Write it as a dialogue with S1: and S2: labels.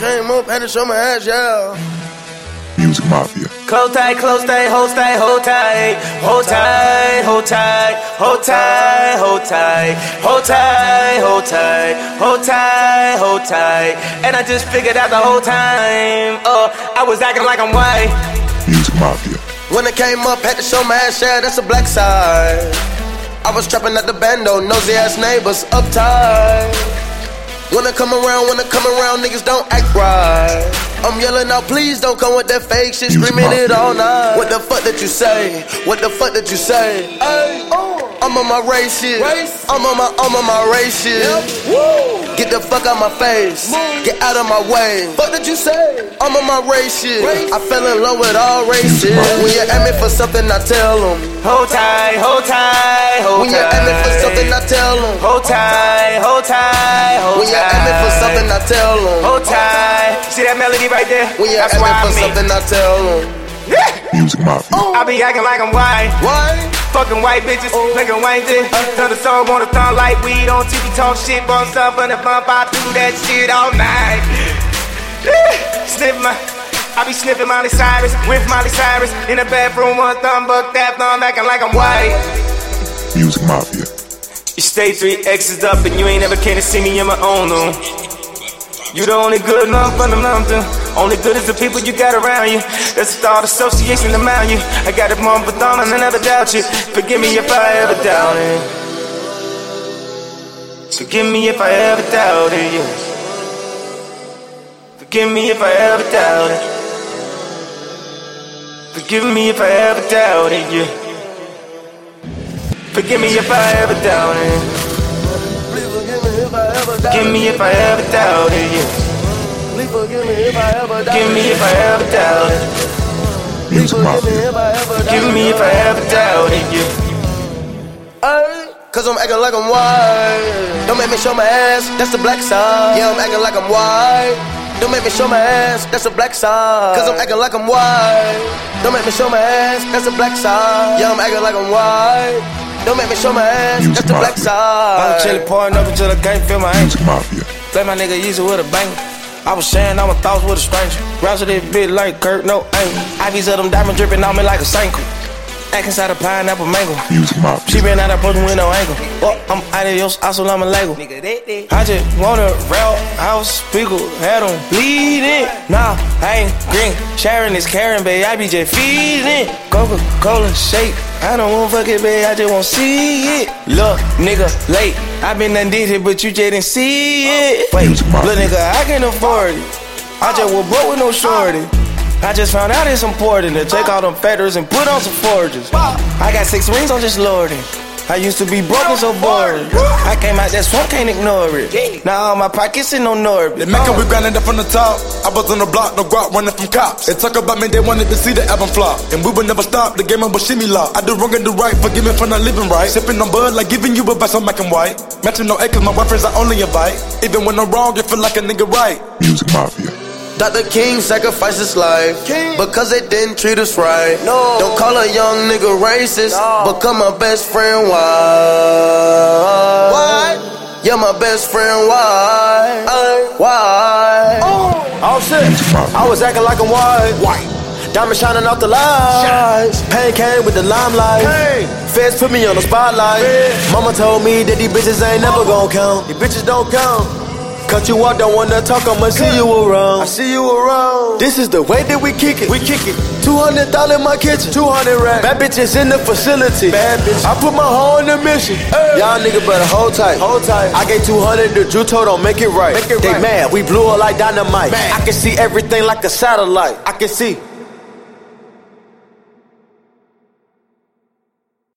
S1: had to show my ass, yeah.
S2: Music Mafia.
S3: Close tight, close tight, hold tight, hold tight, hold tight, hold tight, hold tight, hold tight, hold tight, hold tight, hold tight, hold tight. And I just figured out the whole time, oh, I was acting like I'm white.
S2: Music Mafia.
S1: When it came up, had to show my ass, yeah, that's a black side. I was trapping at the bando, nosy ass neighbors, uptight. When I come around, when I come around, niggas don't act right. I'm yelling out, please don't come with that fake shit, screaming it
S2: Mafia.
S1: all night. What the fuck did you say? What the fuck did you say? Ay, I'm on my race shit. I'm on my, I'm on my race shit. Get the fuck out my face. Get out of my way. Fuck did you say? I'm on my race shit. I fell in love with all races. When you ask me for something, I tell them.
S3: Hold tight, hold tight, hold tight.
S1: When you ask me for something, I tell them.
S3: Hold tight, hold
S1: When you ask me for something, I
S3: tight.
S1: tell them.
S3: Hold tight. See that melody right there?
S1: When you
S3: That's
S1: ask
S3: why
S1: for
S3: I'm me.
S1: something, I tell them.
S2: Music Mafia. Oh.
S3: I be acting like I'm white.
S1: Why?
S3: Fucking white bitches, making white dick. Tell the song wanna thumb like weed on TV, talk shit, bump stuff on the bump. I do that shit all night. Sniff my. I be sniffing Miley Cyrus with Miley Cyrus in the bathroom, one thumb, buck that thumb, acting like I'm white.
S2: Music Mafia.
S3: You stay three X's up and you ain't ever came to see me in my own room. You the only good enough for them nothing. Only good is the people you got around you. That's the thought association around you. I got it mom for thumb and I never doubt you. Forgive me if I ever doubted. Forgive me if I ever doubted you. Forgive me if I ever doubted. Forgive me if I ever doubted you. Forgive me if I ever doubted.
S1: Please forgive me if I ever
S3: Forgive me if I ever doubted you.
S1: Please forgive me if I ever
S3: Forgive me if I ever doubted.
S2: Music Mafia.
S1: if
S3: Forgive me if I ever doubted you.
S1: Ay, Cause I'm acting like I'm white. Don't make me show my ass, that's the black side. Yeah, I'm acting like I'm white. Don't make me show my ass, that's the black side. Cause I'm acting like I'm white. Don't make me show my ass, that's the black side. Yeah, I'm acting like I'm white. Don't make me show my ass,
S2: Music
S1: that's the black
S2: side.
S3: I'm
S1: side.
S3: chillin' pouring up until I can't feel my ankle.
S2: Music Mafia.
S3: Play my nigga easy with a bang. I was sharing all my thoughts with a stranger. Rouse this bitch like Kurt, no aim. Ivies of them diamond dripping on me like a Sanko. Act inside a pineapple mango.
S2: Music
S3: She
S2: Mafia.
S3: been out of person with no angle. Oh, I'm out adios, assalamu alaikum. I just want a real house, people had them bleeding. Nah, I ain't green. Sharon is Karen, babe. I be just feeding. Coca Cola shake. I don't want fuck it, babe. I just want see it. Look, nigga, late. I been done did it, but you just didn't see it. Wait,
S2: Music Mafia.
S3: little nigga, I can afford it. I just was broke with no shorty. I just found out it's important to take all them feathers and put on some forges. I got six rings, I'm just lording. I used to be broken so bored. I came out that swamp, can't ignore it. Now all my pockets in no
S4: They
S3: orbit.
S4: make we grinding up from the top. I was on the block, no guap running from cops. They talk about me, they wanted to see the album flop. And we would never stop, the game was shimmy lock. I do wrong and do right, forgive me for not living right. Sipping on bud like giving you advice on black and white. Matching no acres, my reference I only invite. Even when I'm wrong, it feel like a nigga right.
S2: Music Mafia.
S1: Dr. King sacrificed his life because they didn't treat us right.
S3: No.
S1: Don't call a young nigga racist.
S3: No.
S1: Become my best friend. Why? Why? You're my best friend. Why? Why?
S5: Oh, oh shit, I was acting like I'm white. White. Diamond shining off the lights. Pain came with the limelight. Feds put me on the spotlight. Mama told me that these bitches ain't never gonna count. These bitches don't count. Cut you off, don't wanna talk, I'ma see you around. I see you around. This is the way that we kick it. We kick it. 200 dollars in my kitchen. 200 racks. Bad bitches in the facility. Bad bitch. I put my hoe on the mission. Y'all nigga better hold tight. Hold tight. I gave 200 to Juto, don't make it right. Make it they right. mad, we blew her like dynamite. Man. I can see everything like a satellite. I can see.